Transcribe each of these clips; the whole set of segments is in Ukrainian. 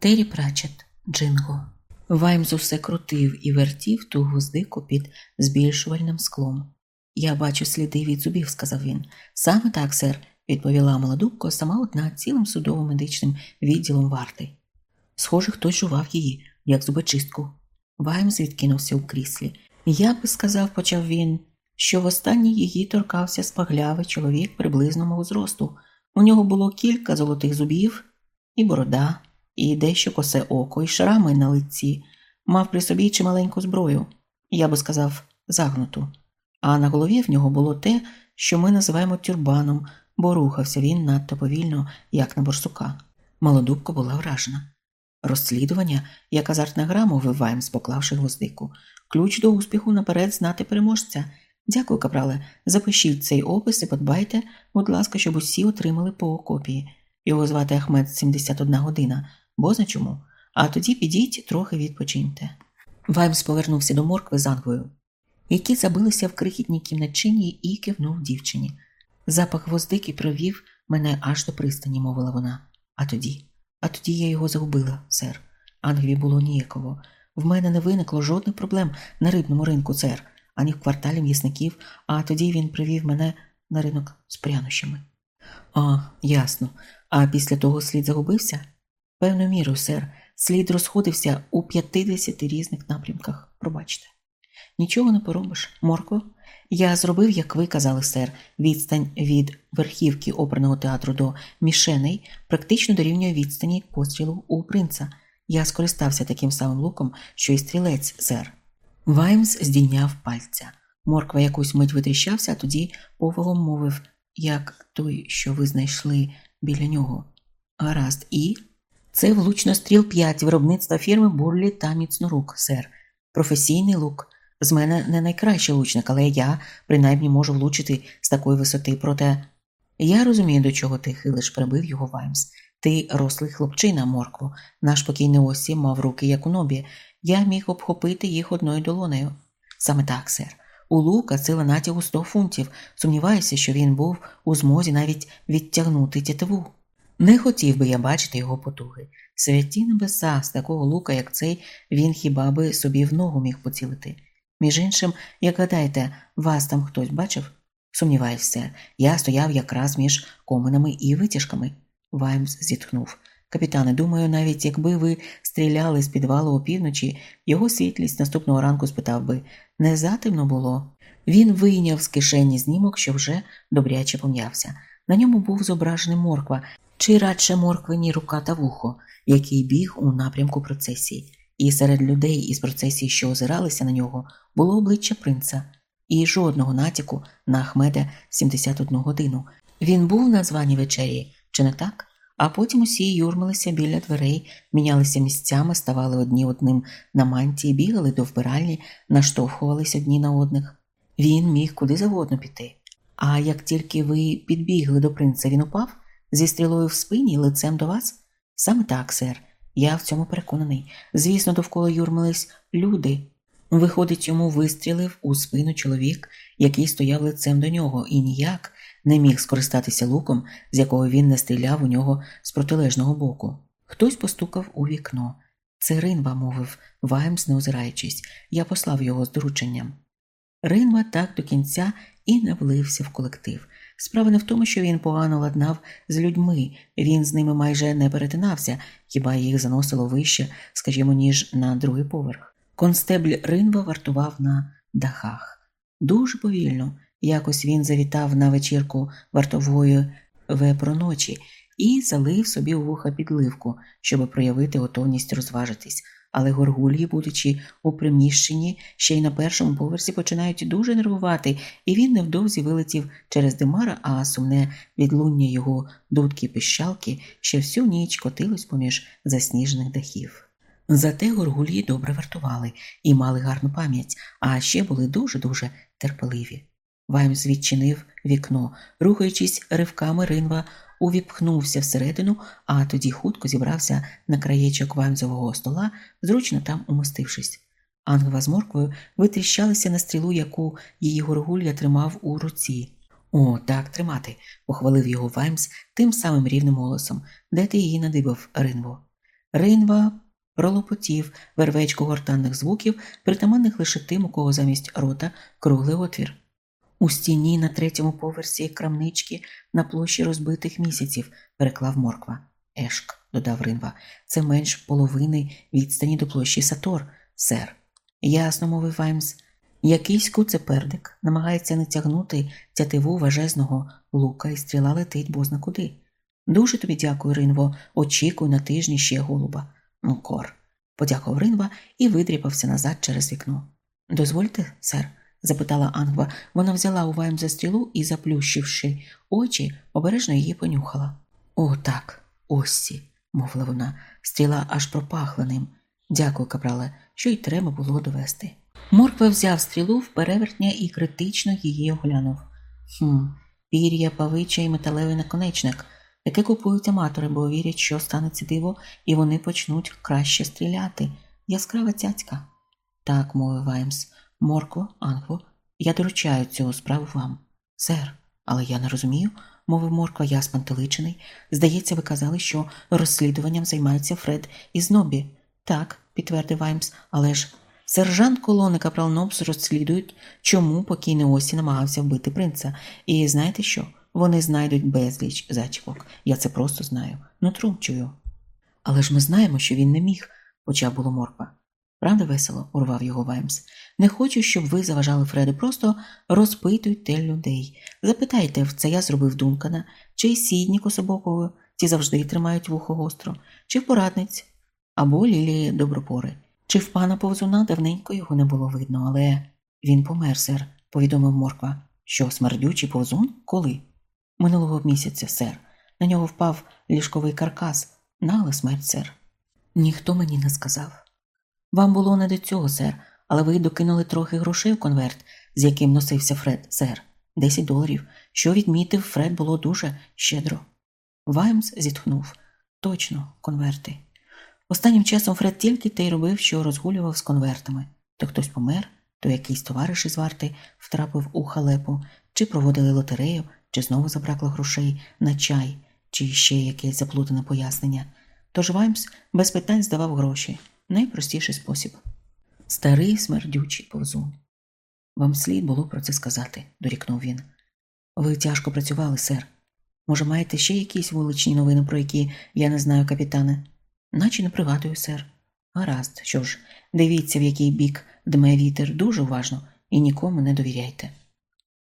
Террі Прачет, Джинго. Ваймс усе крутив і вертів ту гвоздику під збільшувальним склом. Я бачу сліди від зубів, сказав він. Саме так, сер, відповіла молодубко, сама одна цілим судово-медичним відділом варти. Схоже, хтось жував її, як зубочистку. Ваймс відкинувся у кріслі. Я би сказав, почав він, що востаннє її торкався спаглявий чоловік приблизно мого зросту. У нього було кілька золотих зубів, і борода, і дещо косе око, і шрами на лиці, мав при собі чималеньку зброю, я би сказав, загнуту. А на голові в нього було те, що ми називаємо тюрбаном, бо рухався він надто повільно, як на борсука. Молодубка була вражена. Розслідування, як азартна гра, мовив Ваймс, поклавши гвоздику. Ключ до успіху наперед знати переможця. Дякую, капрале. Запишіть цей опис і подбайте, будь ласка, щоб усі отримали по копії. Його звати Ахмед 71 година, бо зна чому. А тоді підіть трохи відпочиньте. Ваймс повернувся до моркви з Ангвою, які забилися в крихітній кімнатчині і кивнув дівчині. Запах гвоздики провів мене аж до пристані, мовила вона. А тоді, а тоді я його загубила, сер. Ангві було ніяково. В мене не виникло жодних проблем на рибному ринку, сер, ані в кварталі м'ясників, а тоді він привів мене на ринок з прянощами. А, ясно. А після того слід загубився? Певною мірою, сер, слід розходився у 50 різних напрямках. Пробачте. Нічого не поробиш, Моркво. Я зробив, як ви казали, сер, відстань від верхівки оперного театру до мішеней практично дорівнює відстані пострілу у принца. Я скористався таким самим луком, що й стрілець, сер. Ваймс здійняв пальця. Морква якусь мить витріщався, а тоді поволом мовив, як той, що ви знайшли біля нього. Гаразд, і. Це влучностріл 5 виробництва фірми Бурлі та Міцнорук, сер. Професійний лук. З мене не найкращий лучник, але я принаймні можу влучити з такої висоти, проте я розумію, до чого ти хилиш, прибив його Ваймс. Ти рослий хлопчина, моркво. Наш покійний осі мав руки, як у нобі. Я міг обхопити їх одною долонею. Саме так, сер. У лука сила натягу 100 фунтів. Сумніваюся, що він був у змозі навіть відтягнути тятиву. Не хотів би я бачити його потуги. Святі небеса, з такого лука, як цей, він хіба би собі в ногу міг поцілити. Між іншим, як гадаєте, вас там хтось бачив? Сумніваюся. Я стояв якраз між коминами і витяжками. Ваймс зітхнув. Капітане, думаю, навіть якби ви стріляли з підвалу опівночі, його світлість наступного ранку спитав би не затемно було. Він вийняв з кишені знімок, що вже добряче пом'явся. На ньому був зображений морква, чи радше морквині рука та вухо, який біг у напрямку процесії. І серед людей із процесії, що озиралися на нього, було обличчя принца, і жодного натяку на Ахмеда 71 годину. Він був на званій вечері, чи не так? А потім усі юрмилися біля дверей, мінялися місцями, ставали одні одним на мантії, бігали до вбиральні, наштовхувалися одні на одних. Він міг куди завгодно піти. А як тільки ви підбігли до принца, він упав зі стрілою в спині і лицем до вас? Саме так, сер. Я в цьому переконаний. Звісно, довкола юрмились люди. Виходить, йому вистрілив у спину чоловік, який стояв лицем до нього, і ніяк не міг скористатися луком, з якого він не стріляв у нього з протилежного боку. Хтось постукав у вікно. Це Ринва, мовив Ваймс, не озираючись. Я послав його з дорученням. Ринва так до кінця і не влився в колектив. Справа не в тому, що він погано ладнав з людьми, він з ними майже не перетинався, хіба їх заносило вище, скажімо, ніж на другий поверх. Констебль Ринва вартував на дахах. Дуже повільно. Якось він завітав на вечірку вартової вепроночі і залив собі у вуха підливку, щоб проявити готовність розважитись. Але горгульї, будучи у приміщенні, ще й на першому поверсі починають дуже нервувати, і він невдовзі вилетів через димара, а сумне відлуння його дудки піщалки ще всю ніч котилось поміж засніжених дахів. Зате горгульї добре вартували і мали гарну пам'ять, а ще були дуже-дуже терпеливі. Ваймс відчинив вікно, рухаючись ривками ринва, увіпхнувся всередину, а тоді хутко зібрався на краєчок ваймзового стола, зручно там умостившись. Ангва з морквою витріщалися на стрілу, яку її горгулья тримав у руці. О, так тримати, похвалив його Ваймс тим самим рівним голосом. Де ти її надибав, Ринво? Ринва пролопотів вервечку гортанних звуків, притаманних лише тим, у кого замість рота круглий отвір. У стіні на третьому поверсі крамнички на площі розбитих місяців переклав морква. Ешк, додав Ринва, це менш половини відстані до площі Сатор, сер. Ясно, мовив Ваймс. Якийсь куцепердик намагається натягнути тятиву важезного лука і стріла летить бозна куди. Дуже тобі дякую, Ринво, очікуй на тижні ще голуба. Ну, кор. Подякував Ринва і видріпався назад через вікно. Дозвольте, сер? Запитала Ангва. Вона взяла у Вайм за стрілу і, заплющивши очі, обережно її понюхала. О, так, осі, мовила вона, стріла аж пропахла ним. Дякую, капрале, що й треба було довести. Морква взяв стрілу в перевертня і критично її оглянув. Хм, пір'я, павича і металевий наконечник, яке купують аматори, бо вірять, що станеться диво, і вони почнуть краще стріляти. Яскрава цяцька. Так, мовив Ваймс, моркво, Ангво, я доручаю цю справу вам. Сер, але я не розумію, мовив Морква, я спантеличений. Здається, ви казали, що розслідуванням займається Фред із Нобі. Так, підтвердив Ваймс, але ж. Сержант колони Капрал Нобс розслідують, чому покійний Осі намагався вбити принца. І знаєте що? Вони знайдуть безліч зачіпок. Я це просто знаю. Нутром чую. Але ж ми знаємо, що він не міг, почав було морква. Правда, весело, урвав його Ваймс. Не хочу, щоб ви заважали Фреду, просто розпитуйте людей. Запитайте, це я зробив Дункана, чи сідні кособоковою, ті завжди тримають вухо гостро, чи в порадниць, або Лілії Добропори. Чи в пана повзуна давненько його не було видно, але він помер, сер, повідомив Морква. Що, смердючий повзун? Коли? Минулого місяця, сер. На нього впав ліжковий каркас, нагла смерть, сер. Ніхто мені не сказав. Вам було не до цього, сер, але ви докинули трохи грошей в конверт, з яким носився Фред, сер. Десять доларів. Що відмітив, Фред було дуже щедро. Ваймс зітхнув. Точно, конверти. Останнім часом Фред тільки те й робив, що розгулював з конвертами. То хтось помер, то якийсь товариш із варти втрапив у халепу, чи проводили лотерею, чи знову забракло грошей на чай, чи ще якесь заплутане пояснення. Тож Ваймс без питань здавав гроші найпростіший спосіб. Старий смердючий повзун. Вам слід було про це сказати, дорікнув він. Ви тяжко працювали, сер. Може, маєте ще якісь вуличні новини, про які я не знаю, капітане? Наче не пригадую, сер. Гаразд, що ж, дивіться, в який бік дме вітер дуже уважно і нікому не довіряйте.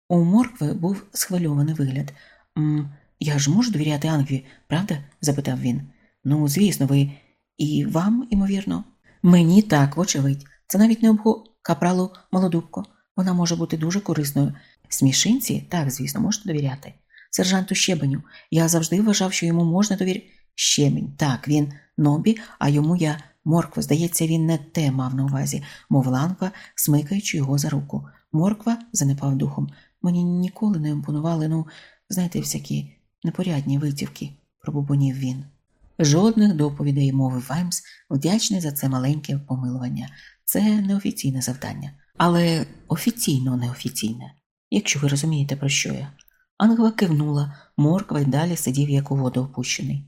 У моркви був схвильований вигляд. «М, Я ж можу довіряти Ангві, правда? запитав він. Ну, звісно, ви і вам, імовірно. Мені так, вочевидь. Це навіть не обго капралу молодубко. Вона може бути дуже корисною. Смішинці, так, звісно, можете довіряти. Сержанту Щебеню. Я завжди вважав, що йому можна довіряти. Щебень, так, він нобі, а йому я морква. Здається, він не те мав на увазі, мовила Анка, смикаючи його за руку. Морква занепав духом. Мені ніколи не імпонували, ну, знаєте, всякі непорядні витівки, пробубонів він. Жодних доповідей, мовив Ваймс, вдячний за це маленьке помилування. Це неофіційне завдання, але офіційно неофіційне, якщо ви розумієте, про що я. Ангва кивнула, морква й далі сидів, як у воду опущений.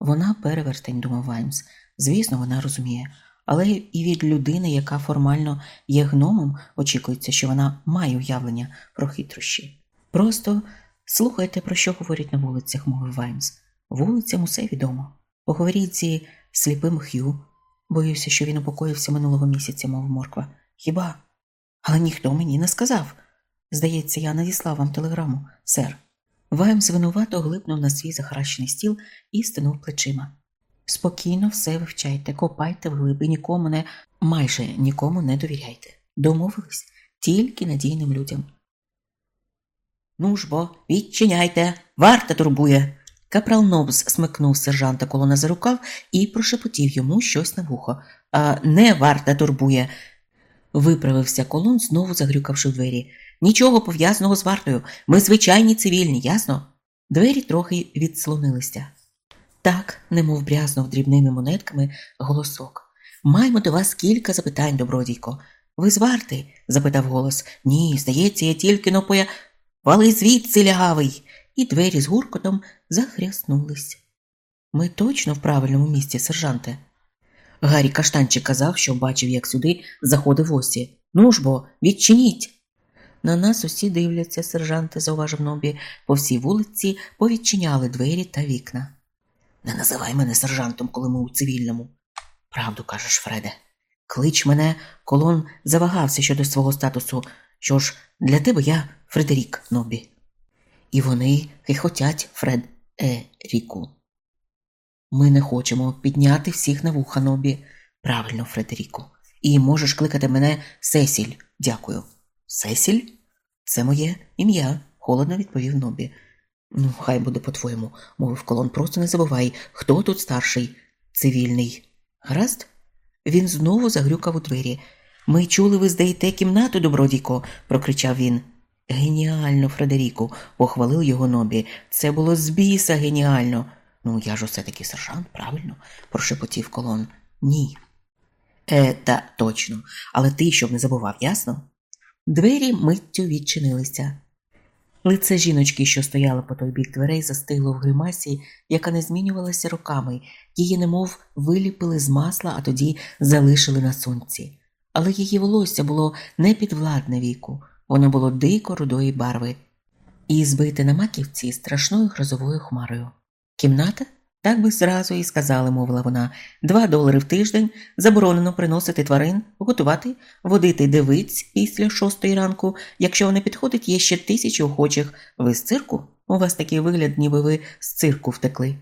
Вона перевертень, думав Ваймс. Звісно, вона розуміє, але і від людини, яка формально є гномом, очікується, що вона має уявлення про хитрощі. Просто слухайте, про що говорять на вулицях, мовив Ваймс. Вулицям усе відомо. Поговоріть зі сліпим Х'ю. Боюся, що він упокоївся минулого місяця, мов морква. Хіба? Але ніхто мені не сказав. Здається, я надіслав вам телеграму, сер. Ваймс винувато глипнув на свій захаращений стіл і стинув плечима. Спокійно все вивчайте, копайте вглиб нікому не майже нікому не довіряйте. Домовились тільки надійним людям. Ну ж бо, відчиняйте, варта турбує. Капрал Нобс смикнув сержанта колона за рукав і прошепотів йому щось на вухо. А не варта турбує. Виправився колон, знову загрюкавши в двері. Нічого пов'язаного з вартою. Ми звичайні цивільні, ясно? Двері трохи відслонилися. Так, немов брязнув дрібними монетками голосок. Маємо до вас кілька запитань, добродійко. Ви з варти? запитав голос. Ні, здається, я тільки но поя. Вали звідси лягавий. І двері з гуркотом захряснулись. Ми точно в правильному місці, сержанте. Гаррі Каштанчик казав, що бачив, як сюди заходив осі. Ну ж бо, відчиніть. На нас усі дивляться, сержанте, зауважив Нобі, по всій вулиці повідчиняли двері та вікна. Не називай мене сержантом, коли ми у цивільному. Правду кажеш, Фреде. Клич мене, колон завагався щодо свого статусу. Що ж, для тебе я Фредерік Нобі. І вони хихотять Фред Е. Ріку. Ми не хочемо підняти всіх на вуха Нобі. Правильно, Фредеріку. І можеш кликати мене Сесіль. Дякую. Сесіль? Це моє ім'я, холодно відповів Нобі. Ну, хай буде по-твоєму, мовив колон, просто не забувай, хто тут старший, цивільний. Гаразд? Він знову загрюкав у двері. Ми чули, ви здаєте кімнату, добродійко, прокричав він. Геніально, Фредеріку, похвалив його Нобі. Це було з біса геніально. Ну, я ж усе таки сержант, правильно? прошепотів колон. Ні. Е, та точно, але ти щоб не забував, ясно? Двері миттю відчинилися. Лице жіночки, що стояла по той бік дверей, застигло в гримасі, яка не змінювалася роками, її немов виліпили з масла, а тоді залишили на сонці. Але її волосся було не підвладне віку, воно було дико рудої барви і збите на маківці страшною грозовою хмарою. Кімната? Так би зразу і сказали, мовила вона, два долари в тиждень, заборонено приносити тварин, готувати, водити дивиць після шостої ранку. Якщо вони підходить, є ще тисячі охочих. Ви з цирку? У вас такий вигляд, ніби ви з цирку втекли.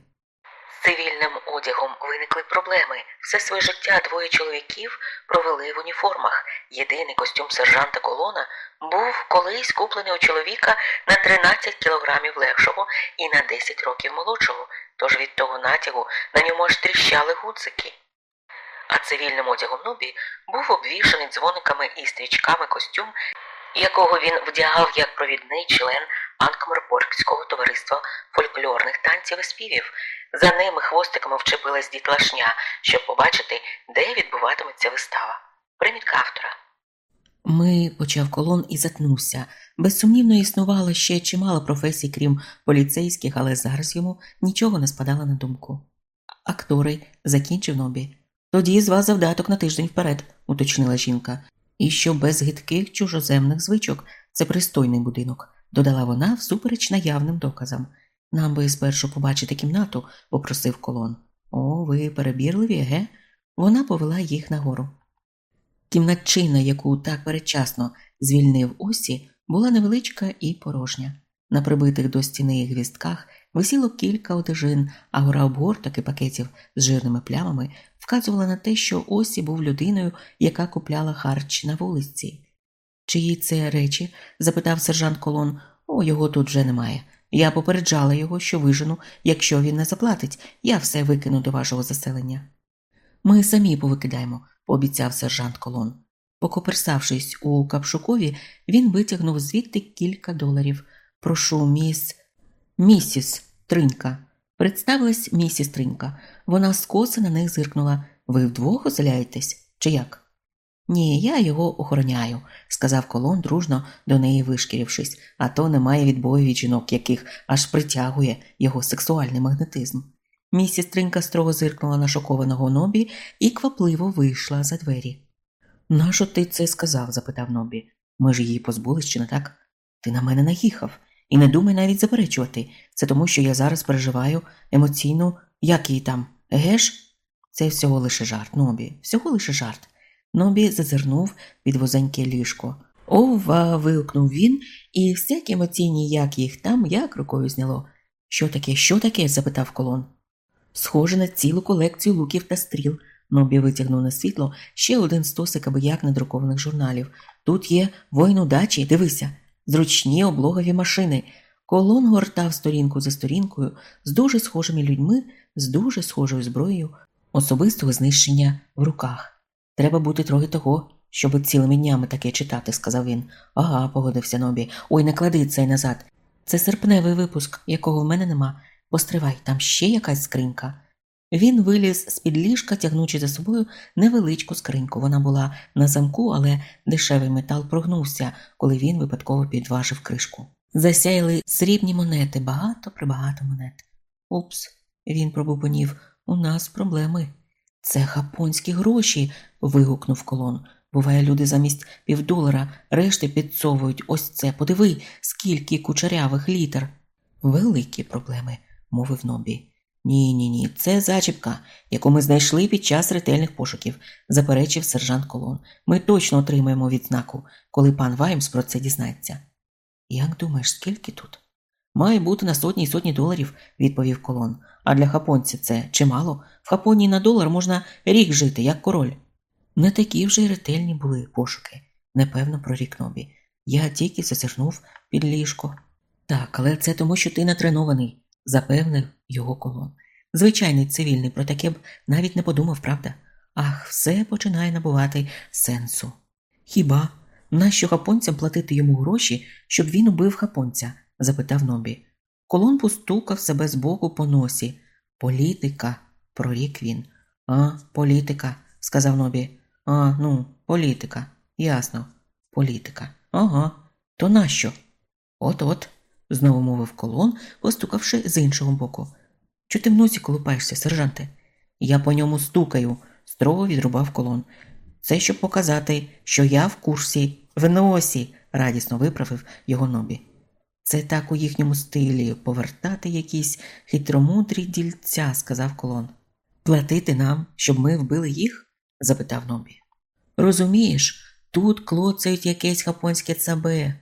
З цивільним одягом виникли проблеми. Все своє життя двоє чоловіків провели в уніформах. Єдиний костюм сержанта колона був колись куплений у чоловіка на 13 кілограмів легшого і на 10 років молодшого, тож від того натягу на ньому аж тріщали гудзики. А цивільним одягом Нобі був обвішаний дзвониками і стрічками костюм, якого він вдягав як провідний член Анкморпоркського товариства фольклорних танців і співів. За ними хвостиками вчепилась дітлашня, щоб побачити, де відбуватиметься вистава. Примітка автора. Ми почав колон і затнувся. Безсумнівно існувало ще чимало професій, крім поліцейських, але зараз йому нічого не спадало на думку. Актори, закінчив Нобі. Тоді з вас завдаток на тиждень вперед, уточнила жінка. І що без гидких чужоземних звичок це пристойний будинок, додала вона всупереч наявним доказам. Нам би спершу побачити кімнату, попросив колон. О, ви перебірливі, ге? Вона повела їх нагору. Кімнатчина, яку так передчасно звільнив осі, була невеличка і порожня. На прибитих до стіни гвістках висіло кілька одежин, а гора обгорток і пакетів з жирними плямами вказувала на те, що осі був людиною, яка купляла харч на вулиці. Чиї це речі? запитав сержант Колон. О, його тут вже немає. Я попереджала його, що вижену, якщо він не заплатить, я все викину до вашого заселення. Ми самі повикидаємо, пообіцяв сержант Колон. Покоперсавшись у капшукові, він витягнув звідти кілька доларів. Прошу, міс. Місіс Тринька. Представилась місіс Тринька. Вона скоса на них зиркнула. Ви вдвох оселяєтесь? Чи як? Ні, я його охороняю, сказав колон, дружно до неї вишкірившись, а то немає відбою від жінок, яких аж притягує його сексуальний магнетизм. Місіс Тринька строго зиркнула на шокованого Нобі і квапливо вийшла за двері. Нащо ти це сказав? запитав Нобі. Ми ж її позбулись, чи не так? Ти на мене наїхав. І не думай навіть заперечувати. Це тому, що я зараз переживаю емоційну, як її там, геш? Це всього лише жарт, Нобі, всього лише жарт. Нобі зазирнув під возеньке ліжко. Ова. вигукнув він, і всякі емоційні, як їх там, як рукою зняло. Що таке, що таке? запитав колон. Схоже на цілу колекцію луків та стріл. Нобі витягнув на світло ще один стосик аби як надрукованих журналів. Тут є воїн удачі, дивися, зручні облогові машини. Колон гортав сторінку за сторінкою з дуже схожими людьми, з дуже схожою зброєю, особистого знищення в руках. Треба бути трохи того, щоб цілими днями таке читати, сказав він. Ага, погодився Нобі. Ой, не клади цей назад. Це серпневий випуск, якого в мене нема. Постривай, там ще якась скринька. Він виліз з під ліжка, тягнучи за собою невеличку скриньку. Вона була на замку, але дешевий метал прогнувся, коли він випадково підважив кришку. Засяяли срібні монети, багато прибагато монет. Упс, Він пробубонів. У нас проблеми. Це хапонські гроші. вигукнув колон. Буває, люди замість півдолара решти підсовують ось це. Подиви, скільки кучерявих літер. Великі проблеми, мовив Нобі. Ні, ні, ні, це зачіпка, яку ми знайшли під час ретельних пошуків, заперечив сержант Колон. Ми точно отримаємо відзнаку, коли пан Ваймс про це дізнається. Як думаєш, скільки тут? Має бути на сотні й сотні доларів, відповів колон. А для хапонця це чимало. В Хапонії на долар можна рік жити, як король. Не такі вже й ретельні були пошуки, непевно прорік Нобі. Я тільки зазирнув під ліжко. Так, але це тому, що ти натренований, запевнив його колон. Звичайний цивільний про таке б навіть не подумав, правда? Ах, все починає набувати сенсу. Хіба нащо хапонцям платити йому гроші, щоб він убив хапонця? Запитав Нобі. Колон постукав себе з боку по носі. Політика, прорік він. А, політика, сказав Нобі. А, ну, політика. Ясно. Політика. Ага. То нащо? От от, знову мовив колон, постукавши з іншого боку. Чого ти в носі колупаєшся, сержанте? Я по ньому стукаю, строго відрубав колон. Це щоб показати, що я в курсі, в носі, радісно виправив його нобі. Це так у їхньому стилі повертати якісь хитромудрі дільця, сказав колон. Платити нам, щоб ми вбили їх? запитав Нобі. Розумієш, тут клоцають якесь хапонське цабе.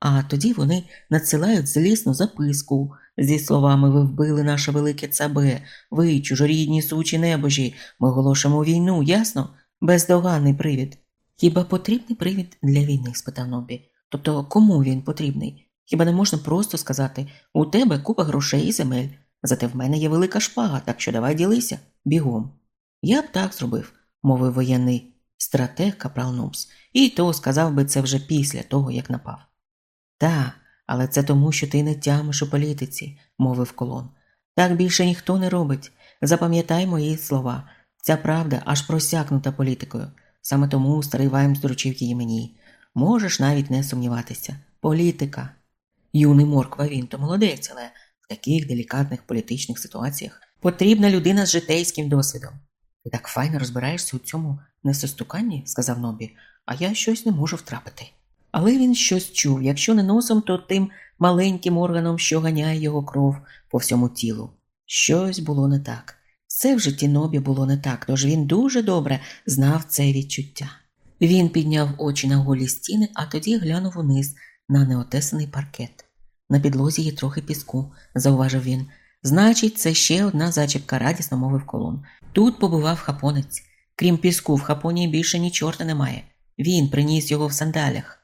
А тоді вони надсилають злісну записку зі словами Ви вбили наше велике цабе, ви, чужорідні сучі небожі, ми оголошуємо війну, ясно? Бездоганний привід. Хіба потрібний привід для війни? спитав Нобі. Тобто кому він потрібний? Хіба не можна просто сказати у тебе купа грошей і земель, зате в мене є велика шпага, так що давай ділися бігом. Я б так зробив, мовив воєнний стратег Капрал Нубс, і то сказав би це вже після того, як напав. Та, але це тому, що ти не тямиш у політиці, мовив колон. Так більше ніхто не робить. Запам'ятай мої слова. Ця правда аж просякнута політикою. Саме тому старий Ваймс доручив її мені. Можеш навіть не сумніватися. Політика. Юний морква він то молодець, але в таких делікатних політичних ситуаціях потрібна людина з житейським досвідом. Ти так файно розбираєшся у цьому несостуканні, сказав Нобі, а я щось не можу втрапити. Але він щось чув, якщо не носом, то тим маленьким органом, що ганяє його кров по всьому тілу. Щось було не так. Все в житті Нобі було не так, тож він дуже добре знав це відчуття. Він підняв очі на голі стіни, а тоді глянув униз на неотесаний паркет. На підлозі є трохи піску, зауважив він. Значить, це ще одна зачіпка, радісно мовив колон. Тут побував хапонець. Крім піску, в хапонії більше ні чорта немає. Він приніс його в сандалях.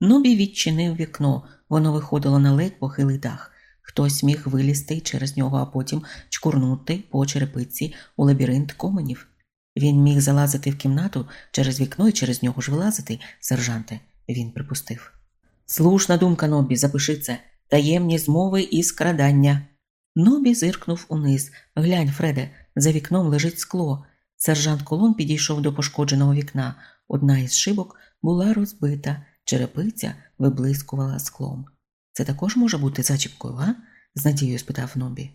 Нобі відчинив вікно, воно виходило на ледь похилий дах. Хтось міг вилізти через нього, а потім чкурнути по черепиці у лабіринт коменів. Він міг залазити в кімнату через вікно і через нього ж вилазити, сержанте, він припустив. Слушна думка, Нобі, запиши це таємні змови і скрадання. Нобі зиркнув униз. Глянь, Фреде, за вікном лежить скло. Сержант Колон підійшов до пошкодженого вікна. Одна із шибок була розбита, черепиця виблискувала склом. Це також може бути зачіпкою, а? з надією спитав Нобі.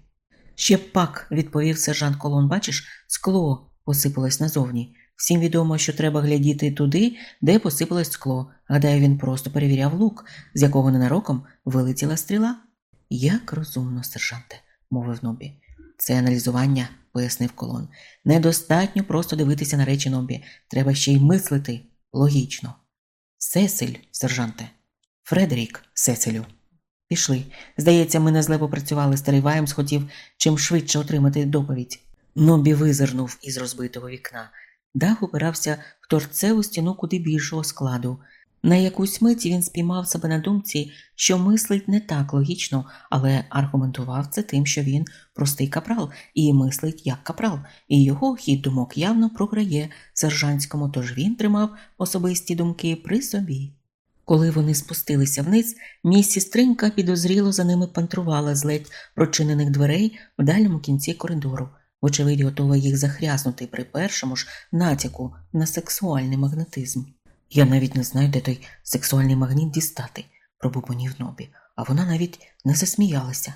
Ще пак, відповів сержант Колон, бачиш, скло посипалось назовні. Всім відомо, що треба глядіти туди, де посипалось скло. Гадаю, він просто перевіряв лук, з якого ненароком вилетіла стріла. Як розумно, сержанте, мовив Нобі. Це аналізування, пояснив колон. Недостатньо просто дивитися на речі Нобі. Треба ще й мислити логічно. Сесиль, сержанте. Фредерік, Сесилю. Пішли. Здається, ми не зле попрацювали. Старий Ваймс хотів чим швидше отримати доповідь. Нобі визирнув із розбитого вікна. Дах упирався в торцеву стіну куди більшого складу. На якусь мить він спіймав себе на думці, що мислить не так логічно, але аргументував це тим, що він простий капрал і мислить як капрал, і його хід думок явно програє сержантському, тож він тримав особисті думки при собі. Коли вони спустилися вниз, місіс Тринька підозріло за ними пантрувала з ледь прочинених дверей в дальньому кінці коридору, вочевидь, готова їх захряснути при першому ж натяку на сексуальний магнетизм. Я навіть не знаю, де той сексуальний магніт дістати, пробубонів Нобі, а вона навіть не засміялася.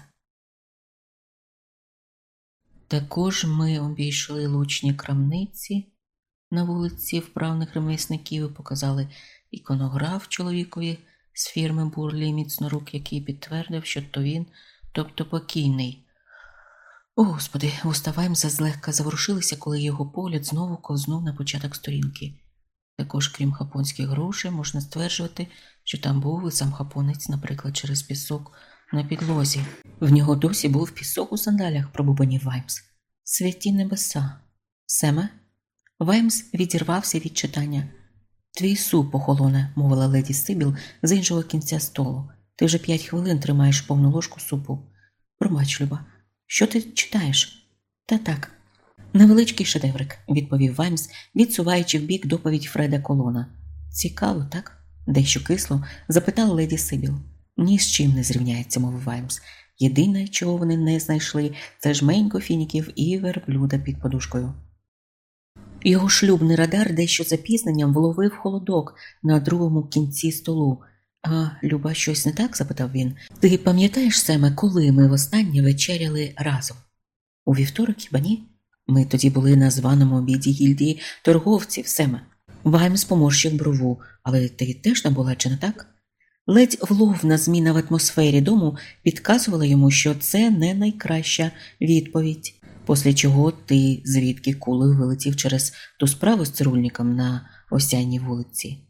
Також ми обійшли лучні крамниці на вулиці вправних ремісників і показали іконограф чоловікові з фірми Бурлі міцнорук, який підтвердив, що то він, тобто покійний. О, Господи, уставаємося злегка заворушилися, коли його погляд знову ковзнув на початок сторінки. Також, крім хапонських грошей, можна стверджувати, що там був і сам хапонець, наприклад, через пісок на підлозі. В нього досі був пісок у сандалях, пробубанів Ваймс. Святі небеса. Семе? Ваймс відірвався від читання. Твій суп охолоне, мовила леді Сибіл з іншого кінця столу. Ти вже п'ять хвилин тримаєш повну ложку супу. Пробач, Люба, що ти читаєш? Та так. Невеличкий шедеврик, відповів Ваймс, відсуваючи в бік доповідь Фреда Колона. Цікаво, так? дещо кисло запитала леді Сибіл. Ні з чим не зрівняється, мовив Ваймс. Єдине, чого вони не знайшли, це жменько фініків і верблюда під подушкою. Його шлюбний радар дещо запізненням вловив холодок на другому кінці столу. А Люба, щось не так? запитав він. Ти пам'ятаєш Семе, коли ми востаннє вечеряли разом? У вівторок хіба ні? Ми тоді були на званому обіді гільдії торговців, Семе. Ваймс поморщив брову, але ти теж там була, чи не так? Ледь вловна зміна в атмосфері дому підказувала йому, що це не найкраща відповідь, після чого ти звідки кулею вилетів через ту справу з цирульником на осянній вулиці.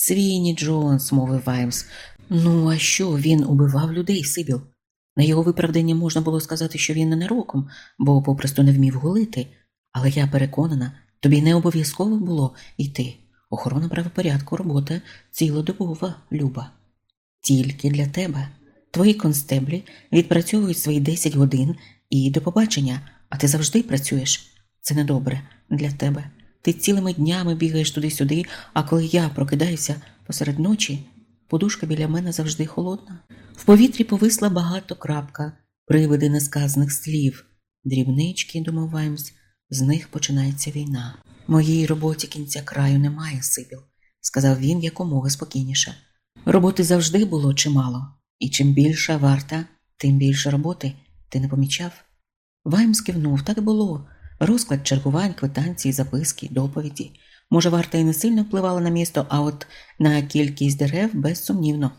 Свіні Джонс, мовив Ваймс. Ну, а що він убивав людей, Сибіл? На його виправдання можна було сказати, що він ненароком, бо попросту не вмів голити, але я переконана, тобі не обов'язково було йти. Охорона правопорядку робота цілодобова, Люба. Тільки для тебе. Твої констеблі відпрацьовують свої 10 годин і до побачення, а ти завжди працюєш. Це недобре для тебе. Ти цілими днями бігаєш туди-сюди, а коли я прокидаюся посеред ночі, подушка біля мене завжди холодна. В повітрі повисла багато крапка, привиди несказаних слів. Дрібнички, думав Ваймс, з них починається війна. Моїй роботі кінця краю немає, Сибіл, сказав він якомога спокійніше. Роботи завжди було чимало, і чим більша варта, тим більше роботи ти не помічав. Ваймс кивнув, так було. Розклад чергувань, квитанції, записки, доповіді. Може, варта і не сильно впливала на місто, а от на кількість дерев безсумнівно.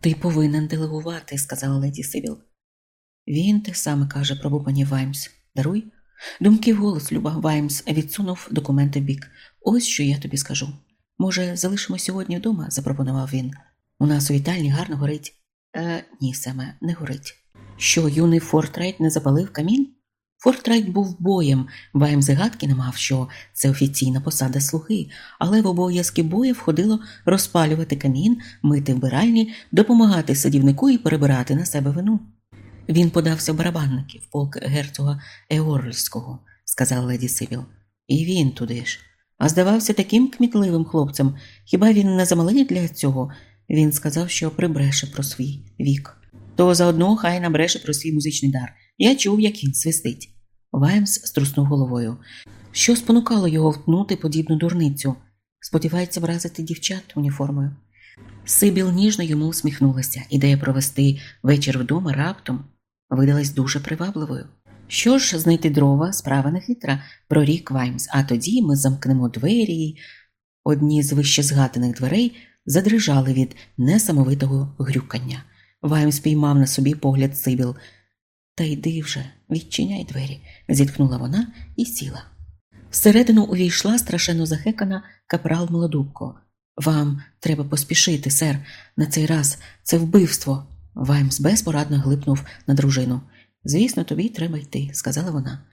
Ти повинен делегувати, сказала леді Сибіл. Він те саме каже пробубонів Ваймс. Даруй. Думки вголос, люба Ваймс відсунув документи в бік. Ось що я тобі скажу. Може, залишимо сьогодні вдома? запропонував він. У нас у вітальні гарно горить. Е, Ні, Семе, не горить. Що, юний Фортрайт не запалив камін? Фортрайт був боєм, Ваймс і гадки не мав, що це офіційна посада слуги, але в обов'язки боя входило розпалювати камін, мити вбиральні, допомагати садівнику і перебирати на себе вину. Він подався в барабанники в полк герцога Еорльського, сказала леді Сибіл. І він туди ж. А здавався таким кмітливим хлопцем. Хіба він не замалий для цього? Він сказав, що прибреше про свій вік. То заодно хай набреше про свій музичний дар. Я чув, як він свистить. Ваймс струснув головою. Що спонукало його втнути подібну дурницю? Сподівається вразити дівчат уніформою. Сибіл ніжно йому усміхнулася. Ідея провести вечір вдома раптом видалась дуже привабливою. Що ж, знайти дрова, справа не хитра, прорік Ваймс, а тоді ми замкнемо двері. Одні з вище згаданих дверей задрижали від несамовитого грюкання. Ваймс піймав на собі погляд Сибіл. Та йди вже, відчиняй двері, зітхнула вона і сіла. Всередину увійшла страшенно захекана капрал Молодубко. Вам треба поспішити, сер, на цей раз це вбивство. Ваймс безпорадно глипнув на дружину. Звісно, тобі треба йти, сказала вона.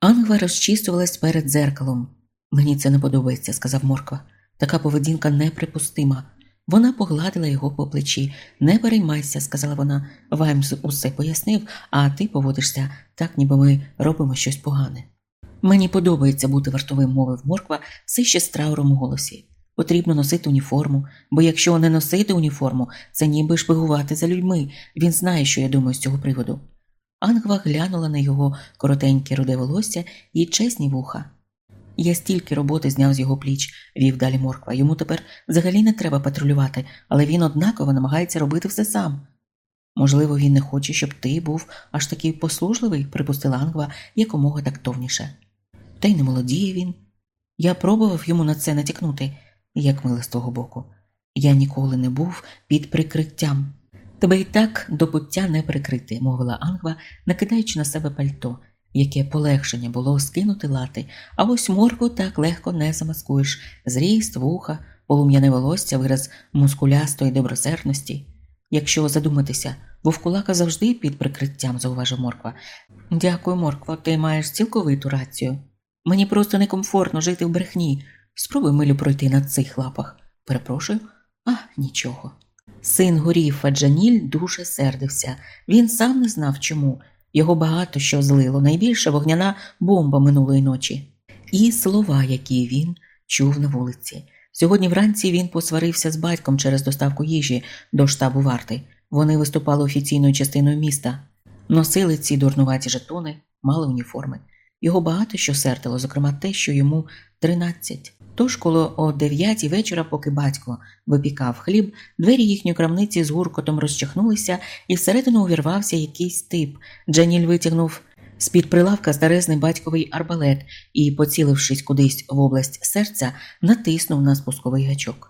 Ангва розчистувалась перед дзеркалом. Мені це не подобається, сказав Морква. Така поведінка неприпустима. Вона погладила його по плечі. Не переймайся, сказала вона. Ваймс усе пояснив, а ти поводишся так, ніби ми робимо щось погане. Мені подобається бути вартовим, мовив Морква, все ще з трауром у голосі. Потрібно носити уніформу, бо якщо не носити уніформу, це ніби шпигувати за людьми. Він знає, що я думаю з цього приводу. Ангва глянула на його коротеньке руде волосся і чесні вуха. Я стільки роботи зняв з його пліч, вів далі морква. Йому тепер взагалі не треба патрулювати, але він однаково намагається робити все сам. Можливо, він не хоче, щоб ти був аж такий послужливий, припустила Ангва якомога тактовніше. Та й не молодіє він. Я пробував йому на це натякнути, як мило з того боку. Я ніколи не був під прикриттям. Тебе і так до пуття не прикрити, мовила Ангва, накидаючи на себе пальто, яке полегшення було скинути лати, а ось морку так легко не замаскуєш зріст, вуха, полум'яне волосся, вираз мускулястої добросердності. Якщо задуматися, вовкулака завжди під прикриттям, зауважив морква. Дякую, моркво, ти маєш цілковиту рацію. Мені просто некомфортно жити в брехні. Спробуй милю пройти на цих лапах. Перепрошую, а нічого. Син горів Фаджаніль дуже сердився. Він сам не знав чому. Його багато що злило, найбільше вогняна бомба минулої ночі. І слова, які він чув на вулиці. Сьогодні вранці він посварився з батьком через доставку їжі до штабу варти. Вони виступали офіційною частиною міста, носили ці дурнуваті жетони, мали уніформи. Його багато що сердило, зокрема те, що йому тринадцять. Тож, коло о дев'ятій вечора, поки батько випікав хліб, двері їхньої крамниці з гуркотом розчахнулися, і всередину увірвався якийсь тип. Дженіль витягнув з-під прилавка старезний батьковий арбалет і, поцілившись кудись в область серця, натиснув на спусковий гачок.